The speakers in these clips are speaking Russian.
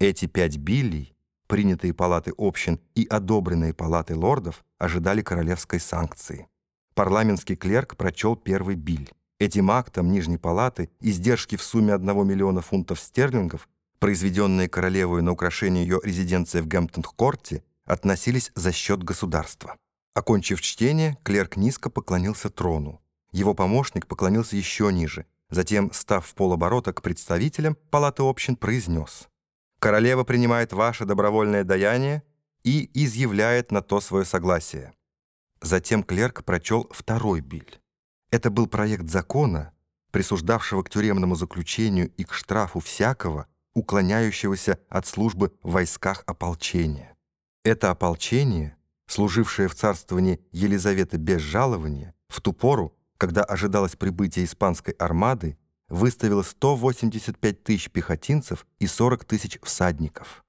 Эти пять биллий, принятые палаты общин и одобренные палатой лордов, ожидали королевской санкции. Парламентский клерк прочел первый биль. Этим актом Нижней палаты издержки в сумме 1 миллиона фунтов стерлингов, произведенные королевой на украшение ее резиденции в Гэмптон-Корте, относились за счет государства. Окончив чтение, клерк низко поклонился трону. Его помощник поклонился еще ниже. Затем, став в полоборота к представителям палаты общин, произнес «Королева принимает ваше добровольное даяние и изъявляет на то свое согласие». Затем клерк прочел второй биль. Это был проект закона, присуждавшего к тюремному заключению и к штрафу всякого, уклоняющегося от службы в войсках ополчения. Это ополчение, служившее в царствовании Елизаветы без жалования, в ту пору, когда ожидалось прибытие испанской армады, выставило 185 тысяч пехотинцев и 40 тысяч всадников.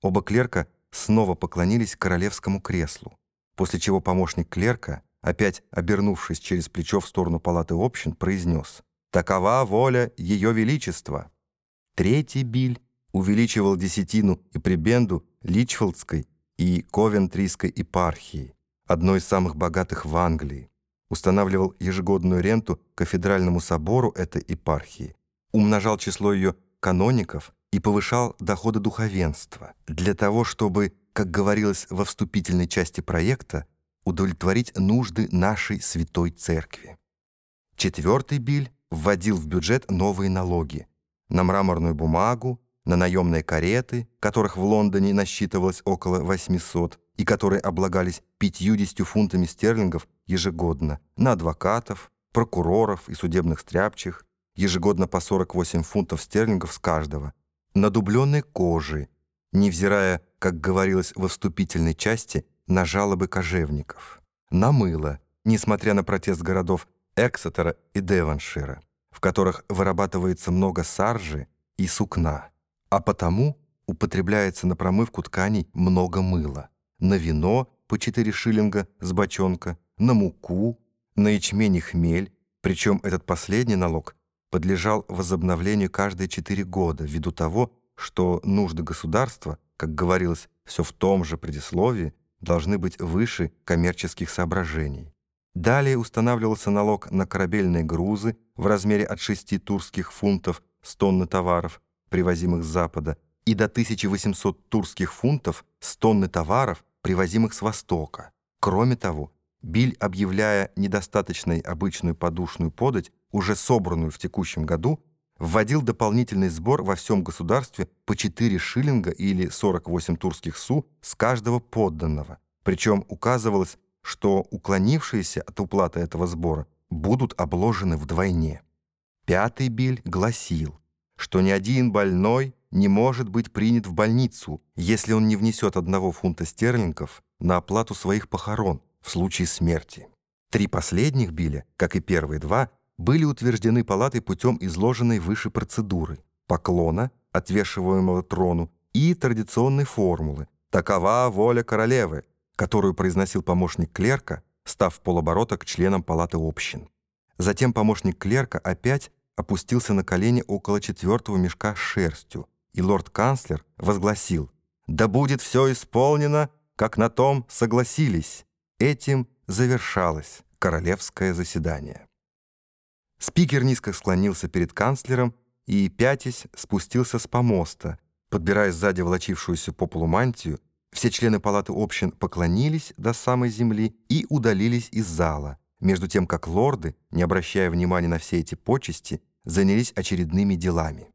Оба клерка снова поклонились королевскому креслу, после чего помощник клерка, опять обернувшись через плечо в сторону палаты общин, произнес «Такова воля Ее Величества». Третий биль увеличивал десятину и прибенду Личфилдской и Ковентрийской епархии, одной из самых богатых в Англии, устанавливал ежегодную ренту кафедральному собору этой епархии, умножал число ее каноников и повышал доходы духовенства для того, чтобы, как говорилось во вступительной части проекта, удовлетворить нужды нашей святой церкви. Четвертый биль вводил в бюджет новые налоги на мраморную бумагу, на наемные кареты, которых в Лондоне насчитывалось около 800, и которые облагались 50 фунтами стерлингов ежегодно, на адвокатов, прокуроров и судебных стряпчих, ежегодно по 48 фунтов стерлингов с каждого, на дубленной кожи, невзирая, как говорилось во вступительной части, на жалобы кожевников, на мыло, несмотря на протест городов Эксетера и Девоншира, в которых вырабатывается много саржи и сукна а потому употребляется на промывку тканей много мыла, на вино по 4 шиллинга с бочонка, на муку, на ячмень и хмель, причем этот последний налог подлежал возобновлению каждые 4 года ввиду того, что нужды государства, как говорилось все в том же предисловии, должны быть выше коммерческих соображений. Далее устанавливался налог на корабельные грузы в размере от 6 турских фунтов с тонны товаров, привозимых с Запада, и до 1800 турских фунтов с тонны товаров, привозимых с Востока. Кроме того, Биль, объявляя недостаточной обычную подушную подать, уже собранную в текущем году, вводил дополнительный сбор во всем государстве по 4 шиллинга или 48 турских су с каждого подданного. Причем указывалось, что уклонившиеся от уплаты этого сбора будут обложены вдвойне. Пятый биль гласил – что ни один больной не может быть принят в больницу, если он не внесет одного фунта стерлингов на оплату своих похорон в случае смерти. Три последних биля, как и первые два, были утверждены палатой путем изложенной выше процедуры, поклона, отвешиваемого трону, и традиционной формулы «Такова воля королевы», которую произносил помощник клерка, став полоборота к членам палаты общин. Затем помощник клерка опять опустился на колени около четвертого мешка с шерстью, и лорд-канцлер возгласил «Да будет все исполнено, как на том согласились». Этим завершалось королевское заседание. Спикер низко склонился перед канцлером и, пятясь, спустился с помоста, подбирая сзади волочившуюся по полу мантию, все члены палаты общин поклонились до самой земли и удалились из зала, между тем как лорды, не обращая внимания на все эти почести, занялись очередными делами.